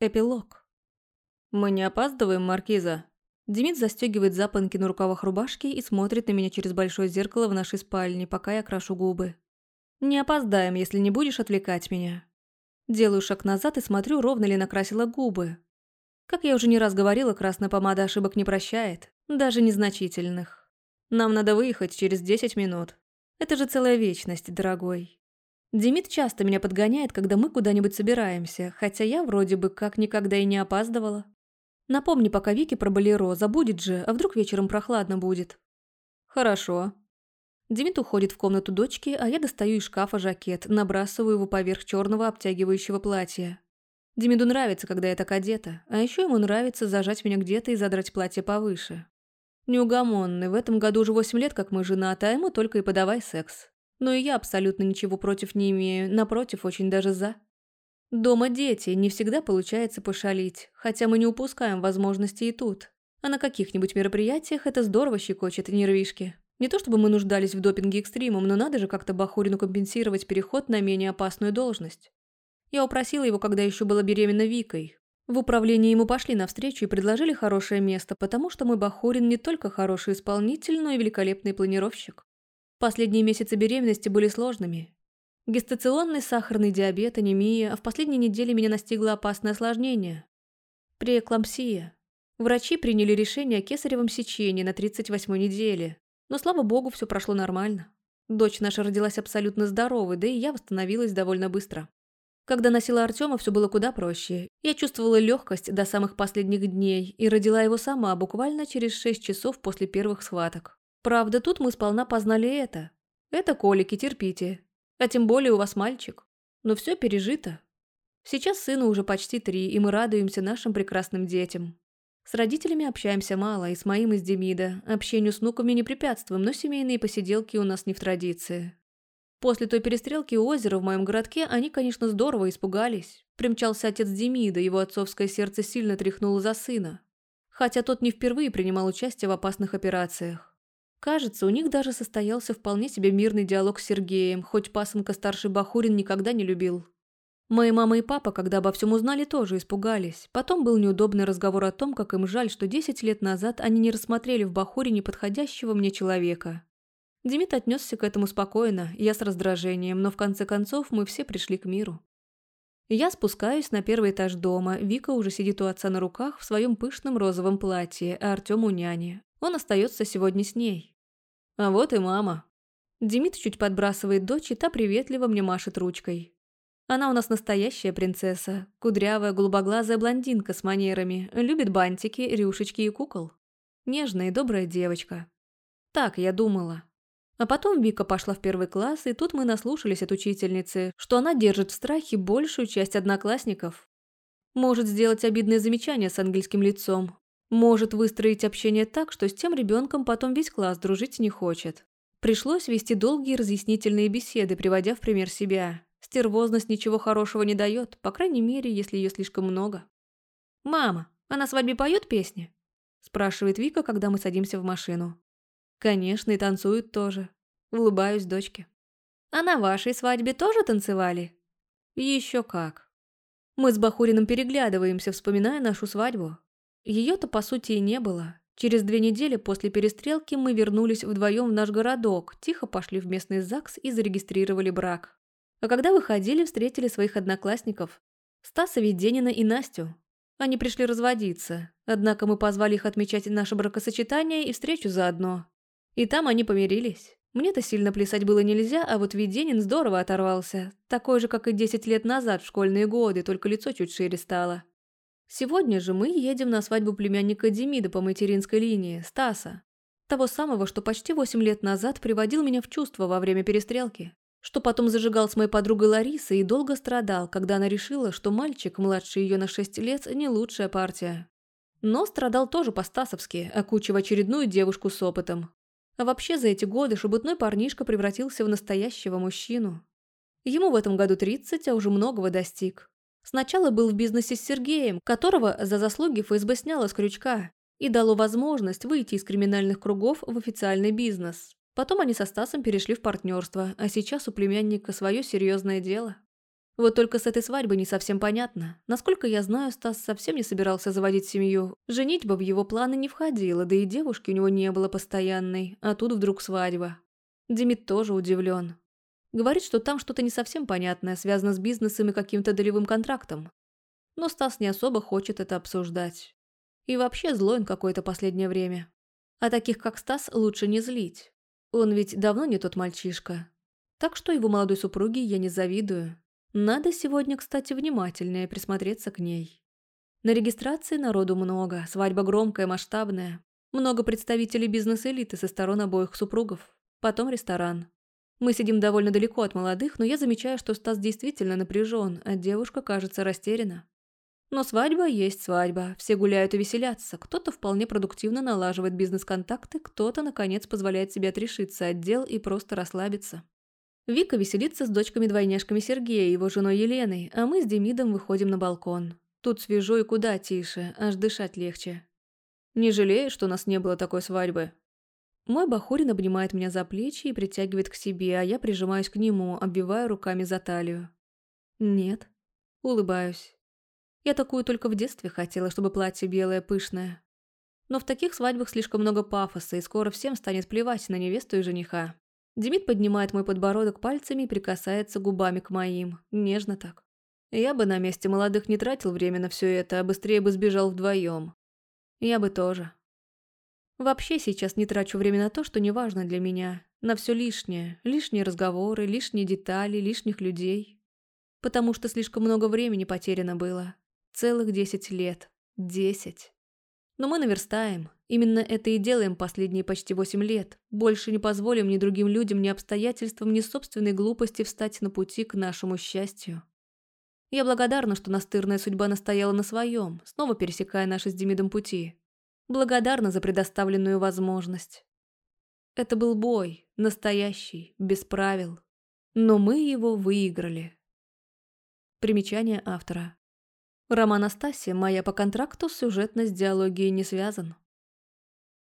Эпилог. Мы не опаздываем, Маркиза. Демид застегивает запонки на рукавах рубашки и смотрит на меня через большое зеркало в нашей спальне, пока я крашу губы. Не опоздаем, если не будешь отвлекать меня. Делаю шаг назад и смотрю, ровно ли накрасила губы. Как я уже не раз говорила, красная помада ошибок не прощает, даже незначительных. Нам надо выехать через 10 минут. Это же целая вечность, дорогой. Демид часто меня подгоняет, когда мы куда-нибудь собираемся, хотя я вроде бы как никогда и не опаздывала. Напомни пока Вики про болеро, забудет же, а вдруг вечером прохладно будет. Хорошо. Демид уходит в комнату дочки, а я достаю из шкафа жакет, набрасываю его поверх черного обтягивающего платья. Демиду нравится, когда я так одета, а еще ему нравится зажать меня где-то и задрать платье повыше. Неугомонный, в этом году уже восемь лет, как мы женаты, а ему только и подавай секс. Но и я абсолютно ничего против не имею, напротив, очень даже за. Дома дети, не всегда получается пошалить, хотя мы не упускаем возможности и тут. А на каких-нибудь мероприятиях это здорово щекочет нервишки. Не то чтобы мы нуждались в допинге экстримум, но надо же как-то Бахурину компенсировать переход на менее опасную должность. Я упросила его, когда еще была беременна Викой. В управлении ему пошли навстречу и предложили хорошее место, потому что мой Бахурин не только хороший исполнитель, но и великолепный планировщик. Последние месяцы беременности были сложными. Гестационный сахарный диабет, анемия, а в последние недели меня настигло опасное осложнение. Преэклампсия. Врачи приняли решение о кесаревом сечении на 38-й неделе. Но, слава богу, все прошло нормально. Дочь наша родилась абсолютно здоровой, да и я восстановилась довольно быстро. Когда носила Артема, все было куда проще. Я чувствовала легкость до самых последних дней и родила его сама буквально через 6 часов после первых схваток. Правда, тут мы сполна познали это. Это колики, терпите. А тем более у вас мальчик. Но все пережито. Сейчас сыну уже почти три, и мы радуемся нашим прекрасным детям. С родителями общаемся мало, и с моим из Демида. Общению с внуками не препятствуем, но семейные посиделки у нас не в традиции. После той перестрелки у озера в моем городке они, конечно, здорово испугались. Примчался отец Демида, его отцовское сердце сильно тряхнуло за сына. Хотя тот не впервые принимал участие в опасных операциях. Кажется, у них даже состоялся вполне себе мирный диалог с Сергеем, хоть пасынка старший Бахурин никогда не любил. Мои мама и папа, когда обо всем узнали, тоже испугались. Потом был неудобный разговор о том, как им жаль, что 10 лет назад они не рассмотрели в Бахурине подходящего мне человека. Демид отнесся к этому спокойно, я с раздражением, но в конце концов мы все пришли к миру. Я спускаюсь на первый этаж дома, Вика уже сидит у отца на руках в своем пышном розовом платье, а Артем у няни. Он остается сегодня с ней. А вот и мама. Демид чуть подбрасывает дочь, и та приветливо мне машет ручкой. Она у нас настоящая принцесса, кудрявая, голубоглазая блондинка с манерами, любит бантики, рюшечки и кукол. Нежная и добрая девочка. Так я думала. А потом Вика пошла в первый класс, и тут мы наслушались от учительницы, что она держит в страхе большую часть одноклассников. Может сделать обидное замечание с ангельским лицом, может выстроить общение так, что с тем ребенком потом весь класс дружить не хочет. Пришлось вести долгие разъяснительные беседы, приводя в пример себя. Стервозность ничего хорошего не дает, по крайней мере, если ее слишком много. «Мама, а на свадьбе поет песни?» спрашивает Вика, когда мы садимся в машину. «Конечно, и танцуют тоже». Улыбаюсь дочке. «А на вашей свадьбе тоже танцевали?» «Еще как». Мы с Бахуриным переглядываемся, вспоминая нашу свадьбу. Ее-то, по сути, и не было. Через две недели после перестрелки мы вернулись вдвоем в наш городок, тихо пошли в местный ЗАГС и зарегистрировали брак. А когда выходили, встретили своих одноклассников. Стаса Веденина и Настю. Они пришли разводиться, однако мы позвали их отмечать наше бракосочетание и встречу заодно. И там они помирились. Мне-то сильно плясать было нельзя, а вот Веденин здорово оторвался. Такой же, как и 10 лет назад в школьные годы, только лицо чуть шире стало. Сегодня же мы едем на свадьбу племянника Демида по материнской линии, Стаса. Того самого, что почти восемь лет назад приводил меня в чувство во время перестрелки. Что потом зажигал с моей подругой Ларисой и долго страдал, когда она решила, что мальчик, младше ее на шесть лет, не лучшая партия. Но страдал тоже по-стасовски, окучив очередную девушку с опытом. А вообще за эти годы шебутной парнишка превратился в настоящего мужчину. Ему в этом году 30, а уже многого достиг. Сначала был в бизнесе с Сергеем, которого за заслуги ФСБ сняло с крючка и дало возможность выйти из криминальных кругов в официальный бизнес. Потом они со Стасом перешли в партнерство, а сейчас у племянника свое серьезное дело. Вот только с этой свадьбой не совсем понятно. Насколько я знаю, Стас совсем не собирался заводить семью. Женитьба в его планы не входила, да и девушки у него не было постоянной, а тут вдруг свадьба. Демид тоже удивлен. Говорит, что там что-то не совсем понятное, связано с бизнесом и каким-то долевым контрактом. Но Стас не особо хочет это обсуждать. И вообще злой он какое-то последнее время. А таких, как Стас, лучше не злить. Он ведь давно не тот мальчишка. Так что его молодой супруге я не завидую. Надо сегодня, кстати, внимательнее присмотреться к ней. На регистрации народу много, свадьба громкая, масштабная. Много представителей бизнес-элиты со сторон обоих супругов. Потом ресторан. Мы сидим довольно далеко от молодых, но я замечаю, что Стас действительно напряжен, а девушка кажется растеряна. Но свадьба есть свадьба, все гуляют и веселятся, кто-то вполне продуктивно налаживает бизнес-контакты, кто-то, наконец, позволяет себе отрешиться от дел и просто расслабиться. Вика веселится с дочками-двойняшками Сергея и его женой Еленой, а мы с Демидом выходим на балкон. Тут свежо и куда тише, аж дышать легче. Не жалею, что у нас не было такой свадьбы. Мой Бахурин обнимает меня за плечи и притягивает к себе, а я прижимаюсь к нему, обвивая руками за талию. Нет. Улыбаюсь. Я такую только в детстве хотела, чтобы платье белое, пышное. Но в таких свадьбах слишком много пафоса, и скоро всем станет плевать на невесту и жениха. Демид поднимает мой подбородок пальцами и прикасается губами к моим. Нежно так. Я бы на месте молодых не тратил время на все это, а быстрее бы сбежал вдвоем. Я бы тоже. Вообще сейчас не трачу время на то, что не важно для меня. На все лишнее. Лишние разговоры, лишние детали, лишних людей. Потому что слишком много времени потеряно было. Целых десять лет. Десять. Но мы наверстаем. Именно это и делаем последние почти восемь лет. Больше не позволим ни другим людям, ни обстоятельствам, ни собственной глупости встать на пути к нашему счастью. Я благодарна, что настырная судьба настояла на своем, снова пересекая наши с Демидом пути. Благодарна за предоставленную возможность. Это был бой, настоящий, без правил. Но мы его выиграли. Примечание автора. Роман Астасия «Моя по контракту» сюжетно с диалогией не связан.